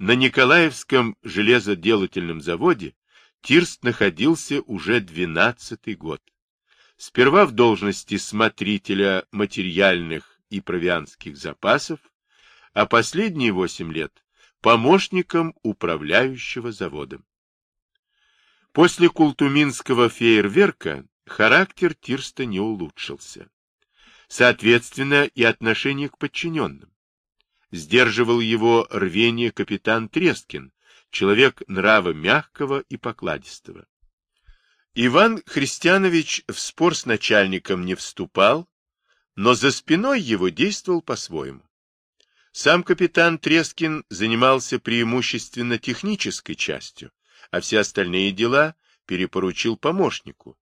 На Николаевском железоделательном заводе Тирст находился уже двенадцатый год. Сперва в должности смотрителя материальных и провианских запасов, а последние восемь лет помощником управляющего заводом. После култуминского фейерверка характер Тирста не улучшился. Соответственно, и отношение к подчиненным. Сдерживал его рвение капитан Трескин, человек нрава мягкого и покладистого. Иван Христианович в спор с начальником не вступал, но за спиной его действовал по-своему. Сам капитан Трескин занимался преимущественно технической частью, а все остальные дела перепоручил помощнику.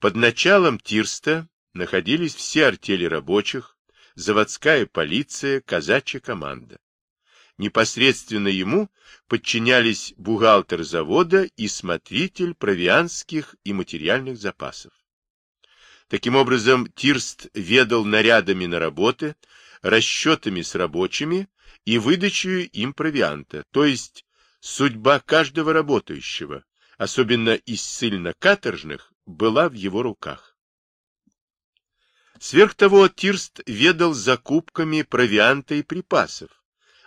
Под началом Тирста находились все артели рабочих, заводская полиция, казачья команда. Непосредственно ему подчинялись бухгалтер завода и смотритель провианских и материальных запасов. Таким образом, Тирст ведал нарядами на работы, расчетами с рабочими и выдачей им провианта, то есть судьба каждого работающего, особенно из ссыльно-каторжных, была в его руках. Сверх того, Тирст ведал закупками провианта и припасов,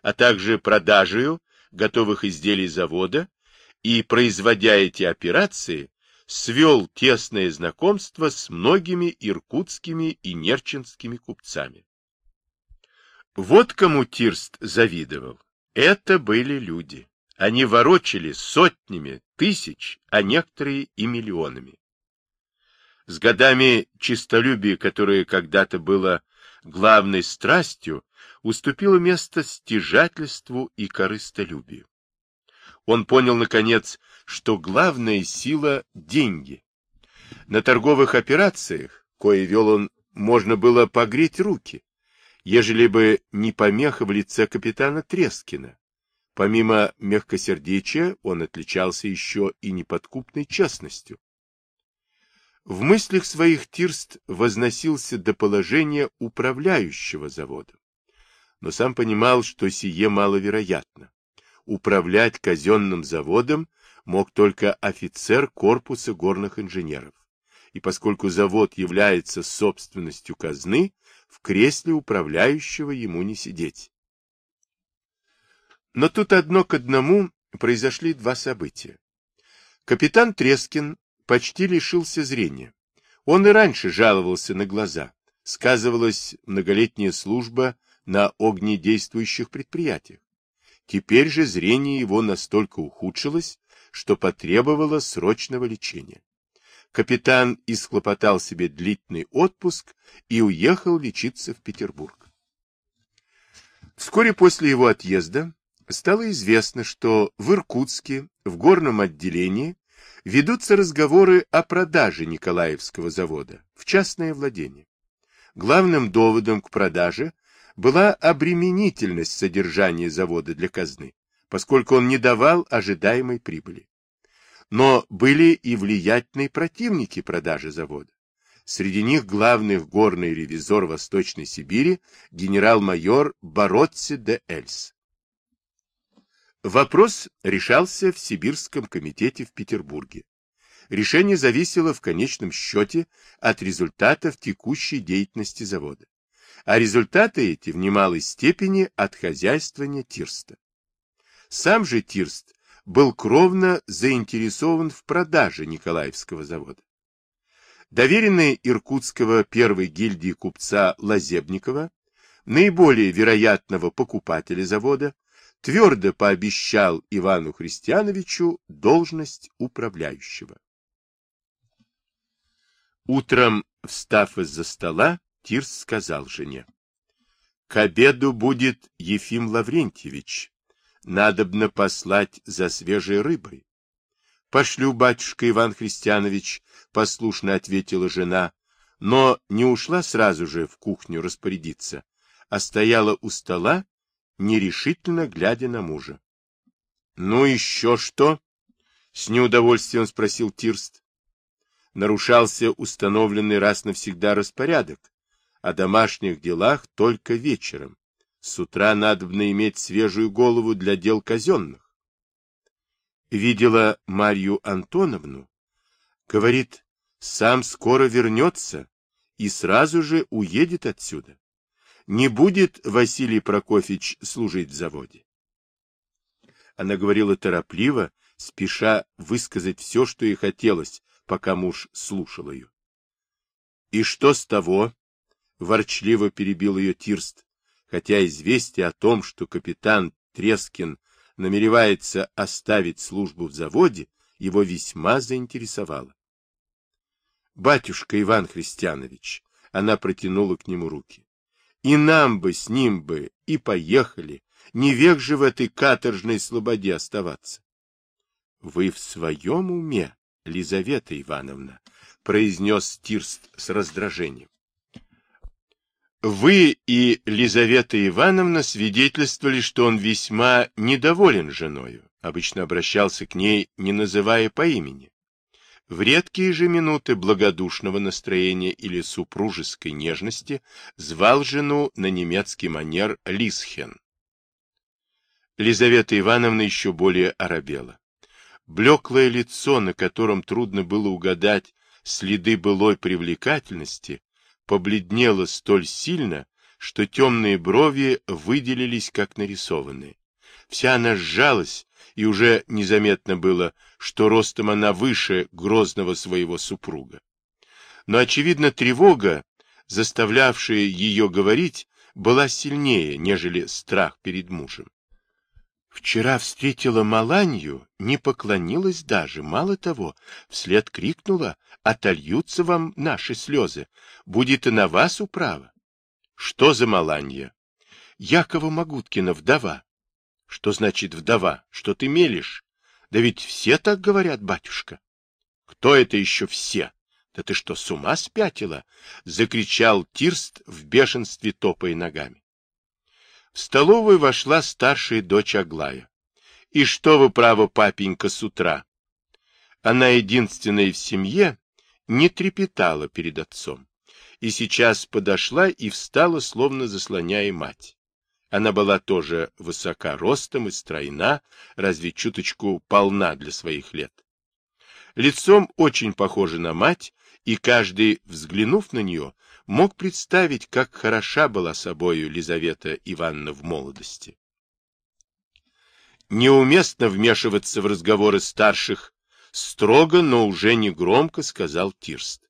а также продажей готовых изделий завода и, производя эти операции, свел тесное знакомство с многими иркутскими и нерчинскими купцами. Вот кому Тирст завидовал. Это были люди. Они ворочали сотнями, тысяч, а некоторые и миллионами. С годами чистолюбие, которое когда-то было главной страстью, уступило место стяжательству и корыстолюбию. Он понял, наконец, что главная сила – деньги. На торговых операциях, кое вел он, можно было погреть руки ежели бы не помеха в лице капитана Трескина. Помимо мягкосердечия, он отличался еще и неподкупной честностью. В мыслях своих Тирст возносился до положения управляющего заводом, но сам понимал, что сие маловероятно. Управлять казенным заводом мог только офицер корпуса горных инженеров, и поскольку завод является собственностью казны, в кресле управляющего ему не сидеть. Но тут одно к одному произошли два события. Капитан Трескин почти лишился зрения. Он и раньше жаловался на глаза. Сказывалась многолетняя служба на огнедействующих предприятиях. Теперь же зрение его настолько ухудшилось, что потребовало срочного лечения капитан исхлопотал себе длительный отпуск и уехал лечиться в Петербург. Вскоре после его отъезда стало известно, что в Иркутске, в горном отделении, ведутся разговоры о продаже Николаевского завода в частное владение. Главным доводом к продаже была обременительность содержания завода для казны, поскольку он не давал ожидаемой прибыли. Но были и влиятельные противники продажи завода. Среди них главный горный ревизор Восточной Сибири генерал-майор Боротси де Эльс. Вопрос решался в Сибирском комитете в Петербурге. Решение зависело в конечном счете от результатов текущей деятельности завода. А результаты эти в немалой степени от хозяйствования Тирста. Сам же Тирст был кровно заинтересован в продаже Николаевского завода. Доверенный Иркутского первой гильдии купца Лазебникова, наиболее вероятного покупателя завода, твердо пообещал Ивану Христиановичу должность управляющего. Утром, встав из-за стола, Тирс сказал жене, «К обеду будет Ефим Лаврентьевич, надобно послать за свежей рыбой. — Пошлю, батюшка Иван Христианович, — послушно ответила жена, но не ушла сразу же в кухню распорядиться, а стояла у стола, нерешительно глядя на мужа. — Ну еще что? — с неудовольствием спросил Тирст. Нарушался установленный раз навсегда распорядок, о домашних делах только вечером. С утра надобно иметь свежую голову для дел казенных. Видела Марью Антоновну. Говорит, сам скоро вернется и сразу же уедет отсюда. Не будет Василий Прокофьевич служить в заводе. Она говорила торопливо, спеша высказать все, что ей хотелось, пока муж слушал ее. — И что с того? — ворчливо перебил ее Тирст, хотя известие о том, что капитан Трескин намеревается оставить службу в заводе, его весьма заинтересовало. — Батюшка Иван Христианович, — она протянула к нему руки, — и нам бы с ним бы и поехали, не век же в этой каторжной слободе оставаться. — Вы в своем уме, Лизавета Ивановна, — произнес Тирст с раздражением. Вы и Лизавета Ивановна свидетельствовали, что он весьма недоволен женою, обычно обращался к ней, не называя по имени. В редкие же минуты благодушного настроения или супружеской нежности звал жену на немецкий манер Лисхен. Лизавета Ивановна еще более оробела. Блеклое лицо, на котором трудно было угадать следы былой привлекательности, побледнело столь сильно, что темные брови выделились как нарисованные. Вся она сжалась, и уже незаметно было, что ростом она выше грозного своего супруга. Но, очевидно, тревога, заставлявшая ее говорить, была сильнее, нежели страх перед мужем. Вчера встретила Маланью, не поклонилась даже, мало того, вслед крикнула, отольются вам наши слезы, будет и на вас управа. Что за Маланья? Якова Магуткина, вдова. Что значит вдова? Что ты мелешь? Да ведь все так говорят, батюшка. Кто это еще все? Да ты что, с ума спятила? Закричал Тирст в бешенстве, топая ногами. В столовую вошла старшая дочь Аглая. И что вы, право, папенька, с утра? Она единственная в семье не трепетала перед отцом. И сейчас подошла и встала, словно заслоняя мать. Она была тоже высока ростом и стройна, разве чуточку полна для своих лет. Лицом очень похожа на мать, и каждый, взглянув на нее, мог представить, как хороша была собою Лизавета Ивановна в молодости. Неуместно вмешиваться в разговоры старших, строго, но уже не громко сказал Тирст.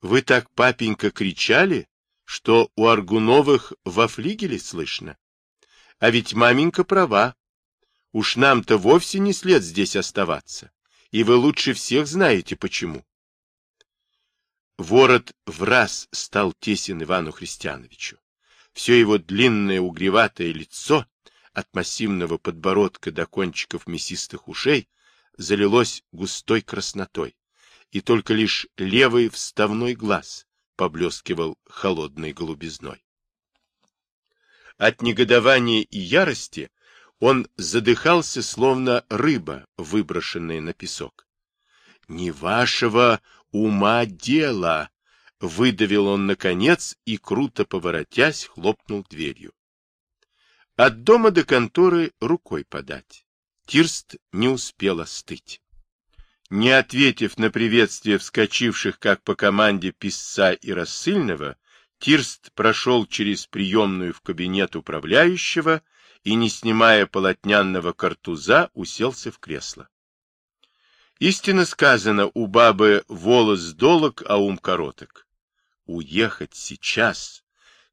Вы так, папенька, кричали, что у Аргуновых во флигеле слышно. А ведь маменька права. Уж нам-то вовсе не след здесь оставаться, и вы лучше всех знаете почему. Ворот в раз стал тесен Ивану Христиановичу. Все его длинное угреватое лицо, от массивного подбородка до кончиков мясистых ушей, залилось густой краснотой, и только лишь левый вставной глаз поблескивал холодной голубизной. От негодования и ярости он задыхался, словно рыба, выброшенная на песок. — Не вашего ума дело! — выдавил он наконец и, круто поворотясь, хлопнул дверью. От дома до конторы рукой подать. Тирст не успел остыть. Не ответив на приветствие вскочивших, как по команде, писца и рассыльного, Тирст прошел через приемную в кабинет управляющего и, не снимая полотнянного картуза, уселся в кресло. Истинно сказано, у бабы волос долог, а ум короток. Уехать сейчас,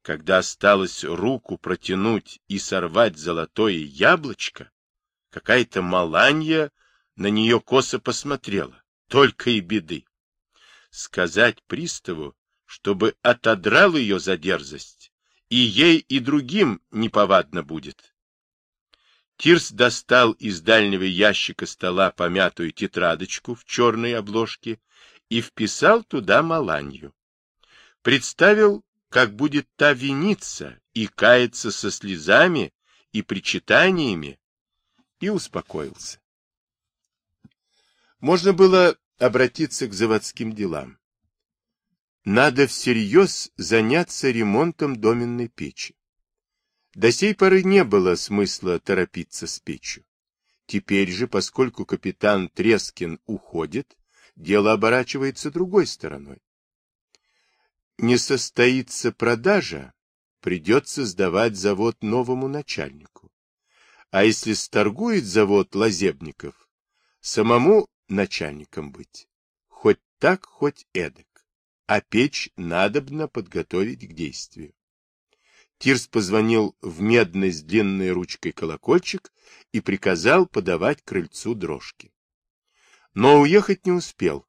когда осталось руку протянуть и сорвать золотое яблочко, какая-то маланья на нее косо посмотрела, только и беды. Сказать приставу, чтобы отодрал ее за дерзость, и ей, и другим неповадно будет. Тирс достал из дальнего ящика стола помятую тетрадочку в черной обложке и вписал туда Маланью. Представил, как будет та виниться и каяться со слезами и причитаниями, и успокоился. Можно было обратиться к заводским делам. Надо всерьез заняться ремонтом доменной печи. До сей поры не было смысла торопиться с печью. Теперь же, поскольку капитан Трескин уходит, дело оборачивается другой стороной. Не состоится продажа, придется сдавать завод новому начальнику. А если сторгует завод Лазебников, самому начальником быть. Хоть так, хоть эдак. А печь надобно подготовить к действию. Тирс позвонил в медный с длинной ручкой колокольчик и приказал подавать крыльцу дрожки. Но уехать не успел.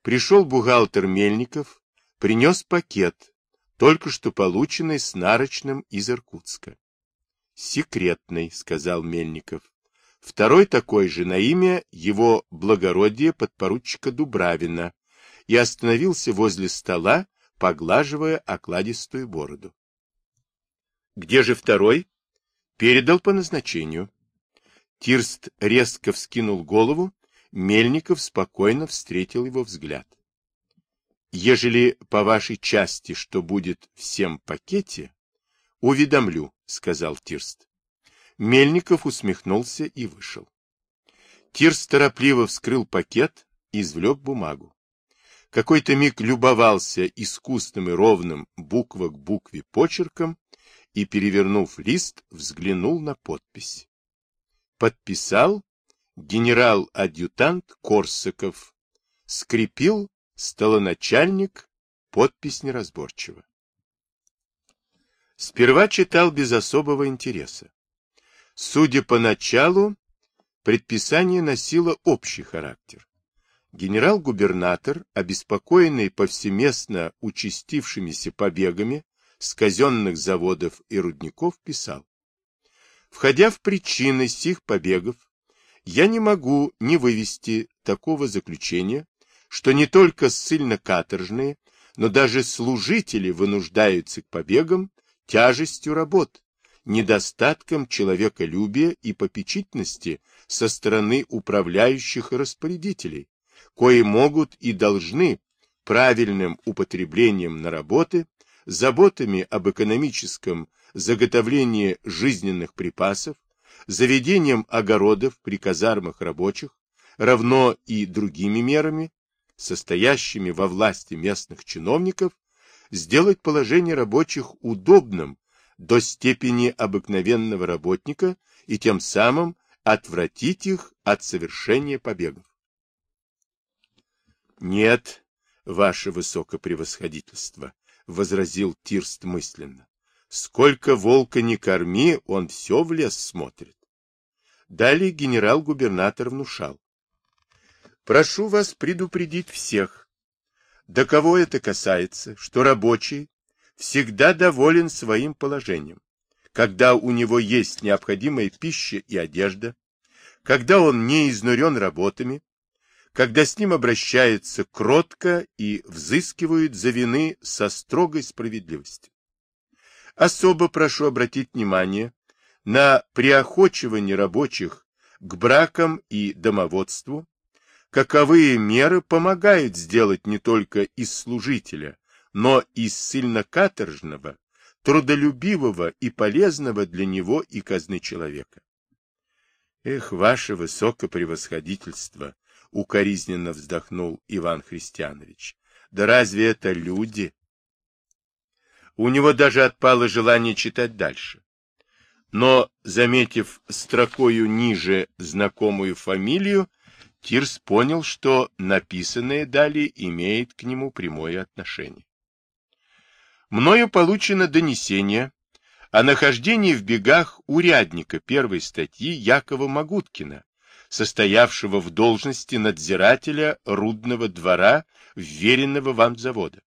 Пришел бухгалтер Мельников, принес пакет, только что полученный с нарочным из Иркутска. «Секретный», — сказал Мельников. Второй такой же на имя его благородия подпоручика Дубравина и остановился возле стола, поглаживая окладистую бороду. Где же второй? Передал по назначению. Тирст резко вскинул голову, Мельников спокойно встретил его взгляд. Ежели по вашей части, что будет всем пакете, уведомлю, сказал Тирст. Мельников усмехнулся и вышел. Тирст торопливо вскрыл пакет и извлек бумагу. Какой-то миг любовался искусным и ровным буква к букве почерком и, перевернув лист, взглянул на подпись. Подписал генерал-адъютант Корсаков. Скрепил столоначальник, подпись неразборчива. Сперва читал без особого интереса. Судя по началу, предписание носило общий характер. Генерал-губернатор, обеспокоенный повсеместно участившимися побегами, с казенных заводов и рудников писал. Входя в причины сих побегов, я не могу не вывести такого заключения, что не только ссыльно-каторжные, но даже служители вынуждаются к побегам тяжестью работ, недостатком человеколюбия и попечительности со стороны управляющих и распорядителей, кои могут и должны правильным употреблением на работы заботами об экономическом заготовлении жизненных припасов, заведением огородов при казармах рабочих, равно и другими мерами, состоящими во власти местных чиновников, сделать положение рабочих удобным до степени обыкновенного работника и тем самым отвратить их от совершения побегов. Нет, ваше высокопревосходительство, — возразил Тирст мысленно. Сколько волка не корми, он все в лес смотрит. Далее генерал-губернатор внушал. Прошу вас предупредить всех, до кого это касается, что рабочий всегда доволен своим положением, когда у него есть необходимая пища и одежда, когда он не изнурен работами, когда с ним обращаются кротко и взыскивают за вины со строгой справедливостью. Особо прошу обратить внимание на приохочивание рабочих к бракам и домоводству, каковые меры помогают сделать не только из служителя, но и ссыльно-каторжного, трудолюбивого и полезного для него и казны человека. Эх, ваше высокопревосходительство! укоризненно вздохнул Иван Христианович. Да разве это люди? У него даже отпало желание читать дальше. Но, заметив строкою ниже знакомую фамилию, Тирс понял, что написанное далее имеет к нему прямое отношение. Мною получено донесение о нахождении в бегах урядника первой статьи Якова Магуткина, состоявшего в должности надзирателя рудного двора вверенного вам завода.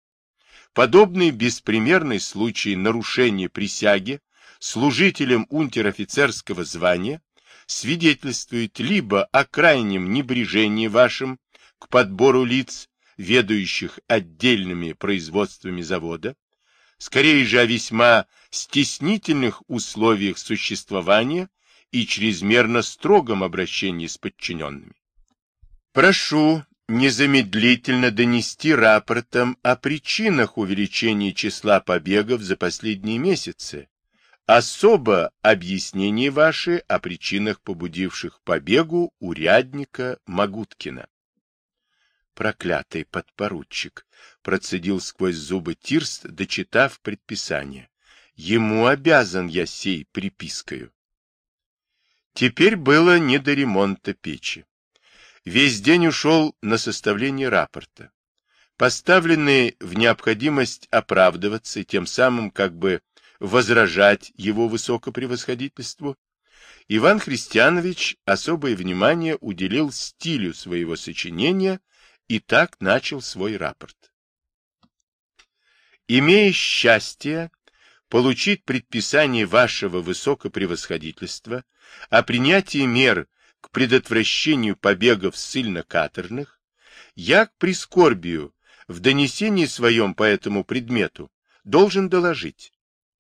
Подобный беспримерный случай нарушения присяги служителям унтер-офицерского звания свидетельствует либо о крайнем небрежении вашим к подбору лиц, ведающих отдельными производствами завода, скорее же о весьма стеснительных условиях существования и чрезмерно строгом обращении с подчиненными. Прошу незамедлительно донести рапортом о причинах увеличения числа побегов за последние месяцы, Особо объяснение ваши о причинах, побудивших побегу урядника Магуткина. Проклятый подпоручик, процедил сквозь зубы Тирст, дочитав предписание. Ему обязан я сей припискою. Теперь было не до ремонта печи. Весь день ушел на составление рапорта. Поставленный в необходимость оправдываться и тем самым как бы возражать его высокопревосходительству, Иван Христианович особое внимание уделил стилю своего сочинения и так начал свой рапорт. Имея счастье получить предписание вашего высокопревосходительства о принятии мер к предотвращению побегов ссыльно-каторжных, я к прискорбию в донесении своем по этому предмету должен доложить,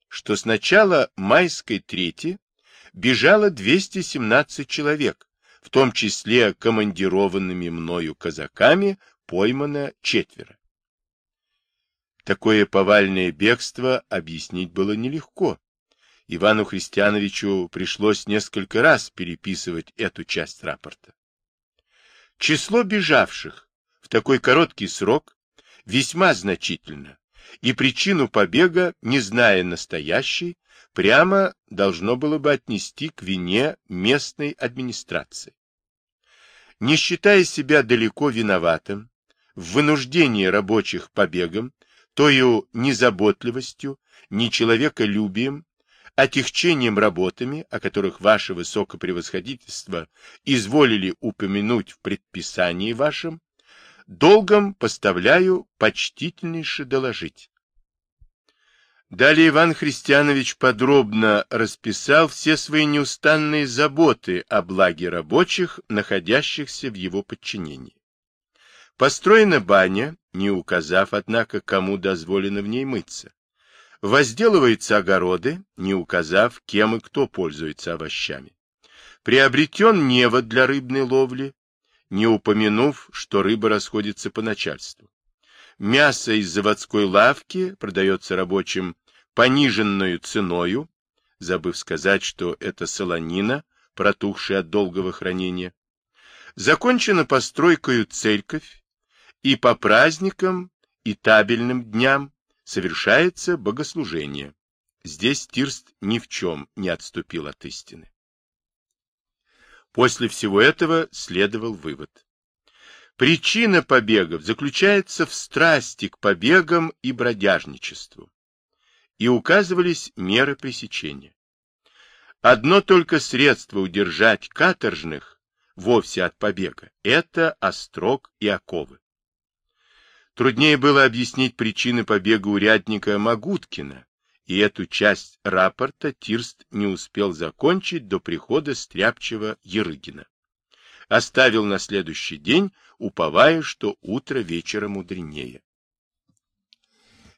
что с начала майской трети бежало 217 человек, в том числе командированными мною казаками поймано четверо. Такое повальное бегство объяснить было нелегко. Ивану Христиановичу пришлось несколько раз переписывать эту часть рапорта. Число бежавших в такой короткий срок весьма значительно, и причину побега, не зная настоящей, прямо должно было бы отнести к вине местной администрации. Не считая себя далеко виноватым в вынуждении рабочих побегом, тою незаботливостью, нечеловеколюбием, отягчением работами, о которых ваше высокопревосходительство изволили упомянуть в предписании вашем, долгом поставляю почтительнейше доложить. Далее Иван Христианович подробно расписал все свои неустанные заботы о благе рабочих, находящихся в его подчинении. Построена баня, не указав, однако, кому дозволено в ней мыться. Возделываются огороды, не указав, кем и кто пользуется овощами. Приобретен невод для рыбной ловли, не упомянув, что рыба расходится по начальству. Мясо из заводской лавки продается рабочим пониженную ценою, забыв сказать, что это солонина, протухшая от долгого хранения. Закончена постройкою церковь, и по праздникам и табельным дням совершается богослужение. Здесь Тирст ни в чем не отступил от истины. После всего этого следовал вывод. Причина побегов заключается в страсти к побегам и бродяжничеству и указывались меры пресечения. Одно только средство удержать каторжных вовсе от побега – это острог и оковы. Труднее было объяснить причины побега урядника Магуткина, и эту часть рапорта Тирст не успел закончить до прихода стряпчего Ерыгина. Оставил на следующий день, уповая, что утро вечера мудренее.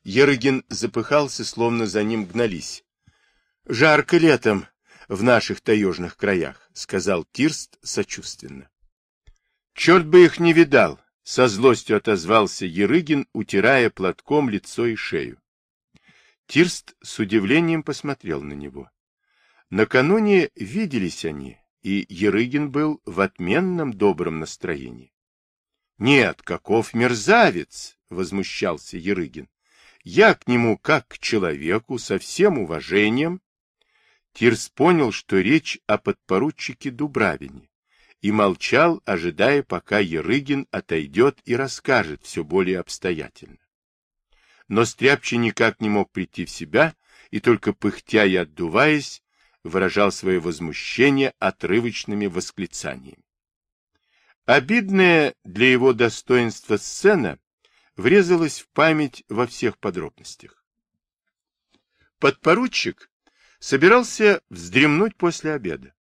Ерыгин запыхался, словно за ним гнались. — Жарко летом в наших таежных краях, — сказал Тирст сочувственно. — Черт бы их не видал, — со злостью отозвался Ерыгин, утирая платком лицо и шею. Тирст с удивлением посмотрел на него. Накануне виделись они, и Ерыгин был в отменном добром настроении. — Нет, каков мерзавец! — возмущался Ерыгин. Я к нему как к человеку, со всем уважением. Тирс понял, что речь о подпоручике Дубравине, и молчал, ожидая, пока Ерыгин отойдет и расскажет все более обстоятельно. Но Стряпчий никак не мог прийти в себя, и только пыхтя и отдуваясь, выражал свое возмущение отрывочными восклицаниями. Обидная для его достоинства сцена врезалась в память во всех подробностях. Подпоручик собирался вздремнуть после обеда.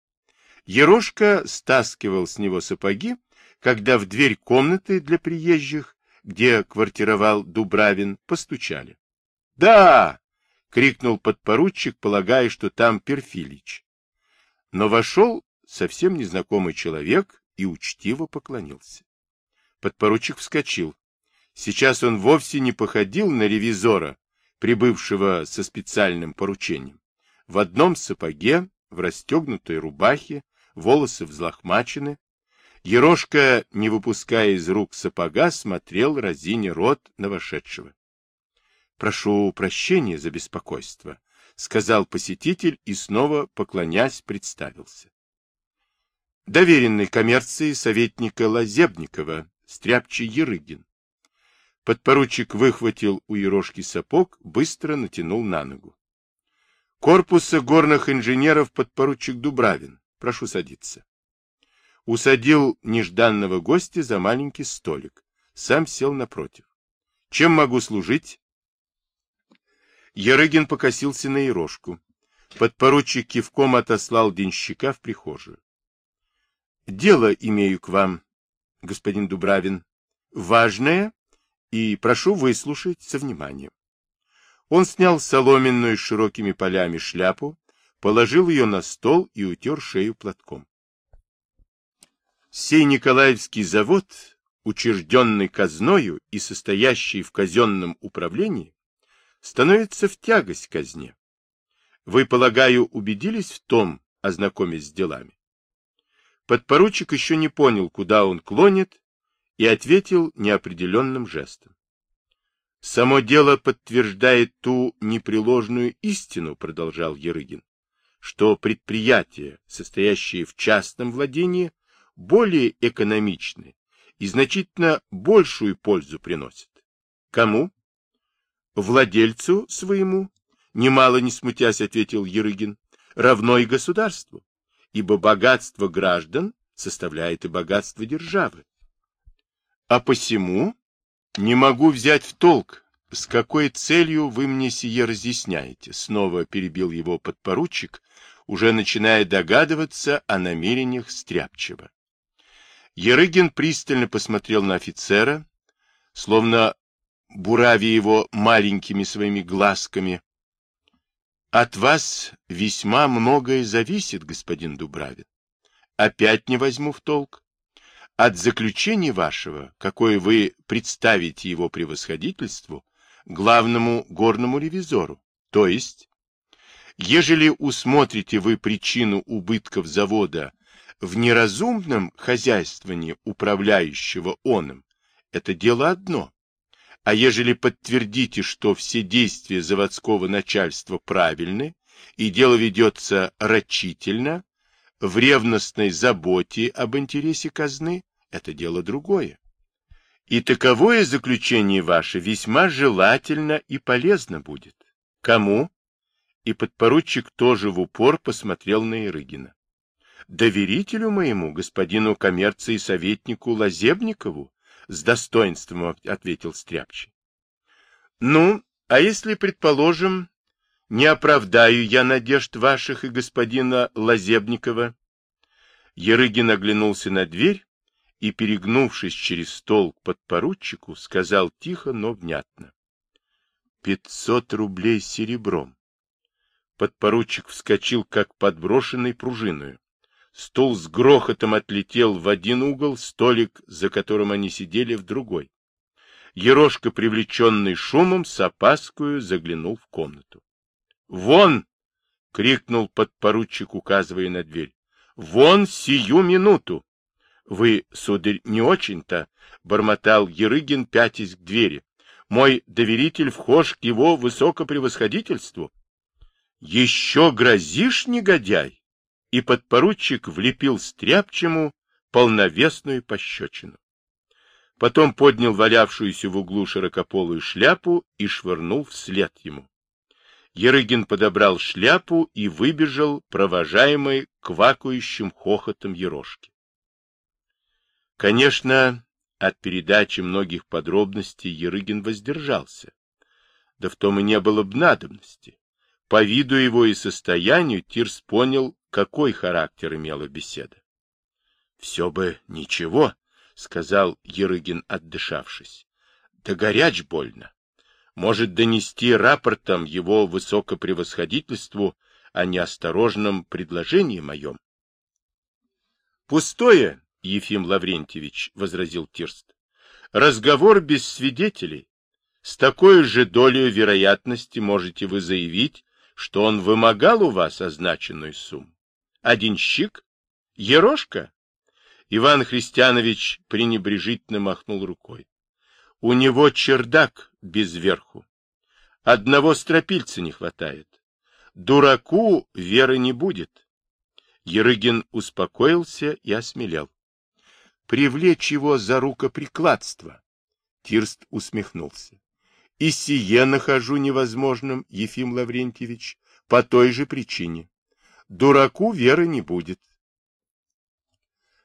Ерошка стаскивал с него сапоги, когда в дверь комнаты для приезжих, где квартировал Дубравин, постучали. — Да! — крикнул подпоручик, полагая, что там Перфилич. Но вошел совсем незнакомый человек и учтиво поклонился. Подпоручик вскочил. Сейчас он вовсе не походил на ревизора, прибывшего со специальным поручением. в одном сапоге, в расстегнутой рубахе, волосы взлохмачены. Ерошка, не выпуская из рук сапога, смотрел разине рот на вошедшего. — Прошу прощения за беспокойство, — сказал посетитель и снова, поклонясь, представился. Доверенный коммерции советника Лазебникова, стряпчий Ерыгин. Подпоручик выхватил у Ерошки сапог, быстро натянул на ногу. Корпуса горных инженеров подпоручик Дубравин. Прошу садиться. Усадил нежданного гостя за маленький столик. Сам сел напротив. Чем могу служить? Ярыгин покосился на Ерошку. Подпоручик кивком отослал денщика в прихожую. Дело имею к вам, господин Дубравин. Важное, и прошу выслушать со вниманием. Он снял соломенную с широкими полями шляпу, положил ее на стол и утер шею платком. Сей Николаевский завод, учрежденный казною и состоящий в казенном управлении, становится в тягость казне. Вы, полагаю, убедились в том, ознакомясь с делами? Подпоручик еще не понял, куда он клонит, и ответил неопределенным жестом. Само дело подтверждает ту непреложную истину, продолжал Ерыгин, что предприятия, состоящие в частном владении, более экономичны и значительно большую пользу приносят. Кому? Владельцу своему, немало не смутясь, ответил Ерыгин, равно и государству, ибо богатство граждан составляет и богатство державы. А посему не могу взять в толк, с какой целью вы мне сие разъясняете, снова перебил его подпоручик, уже начиная догадываться о намерениях Стряпчева. Ерыгин пристально посмотрел на офицера, словно буравя его маленькими своими глазками. От вас весьма многое зависит, господин Дубравин. Опять не возьму в толк от заключения вашего, какое вы представите его превосходительству, главному горному ревизору. То есть, ежели усмотрите вы причину убытков завода в неразумном хозяйствовании управляющего оном, это дело одно. А ежели подтвердите, что все действия заводского начальства правильны, и дело ведется рачительно, в ревностной заботе об интересе казны, это дело другое. И таковое заключение ваше весьма желательно и полезно будет. Кому? И подпоручик тоже в упор посмотрел на Ирыгина. Доверителю моему, господину коммерции советнику Лазебникову, с достоинством ответил Стряпчий. Ну, а если, предположим, не оправдаю я надежд ваших и господина Лазебникова? Ерыгин оглянулся на дверь и, перегнувшись через стол к подпоручику, сказал тихо, но внятно. «Пятьсот рублей серебром». Подпоручик вскочил, как подброшенный пружиною. Стул с грохотом отлетел в один угол, столик, за которым они сидели, в другой. Ерошка, привлеченный шумом, с опаскою заглянул в комнату. «Вон!» — крикнул подпоручик, указывая на дверь. «Вон сию минуту!» Вы, сударь, не очень-то, — бормотал Ерыгин, пятясь к двери. Мой доверитель вхож к его высокопревосходительству. Еще грозишь, негодяй? И подпоручик влепил стряпчему полновесную пощечину. Потом поднял валявшуюся в углу широкополую шляпу и швырнул вслед ему. Ерыгин подобрал шляпу и выбежал, провожаемый квакающим хохотом ерошки. Конечно, от передачи многих подробностей Ерыгин воздержался. Да в том и не было б надобности. По виду его и состоянию Тирс понял, какой характер имела беседа. — Все бы ничего, — сказал Ерыгин, отдышавшись. — Да горяч больно. Может донести рапортом его высокопревосходительству о неосторожном предложении моем. — Пустое, — Ефим Лаврентьевич, — возразил Тирст. — Разговор без свидетелей. С такой же долей вероятности можете вы заявить, что он вымогал у вас означенную сумму. Один щик? Ерошка? Иван Христианович пренебрежительно махнул рукой. У него чердак без верху. Одного стропильца не хватает. Дураку веры не будет. Ерыгин успокоился и осмелел. Привлечь его за рукоприкладство. Тирст усмехнулся. И сие нахожу невозможным, Ефим Лаврентьевич, по той же причине. Дураку веры не будет.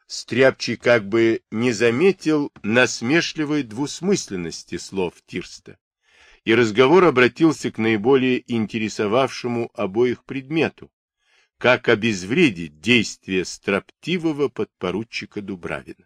Стряпчий как бы не заметил насмешливой двусмысленности слов Тирста и разговор обратился к наиболее интересовавшему обоих предмету, как обезвредить действия строптивого подпоручика Дубравина.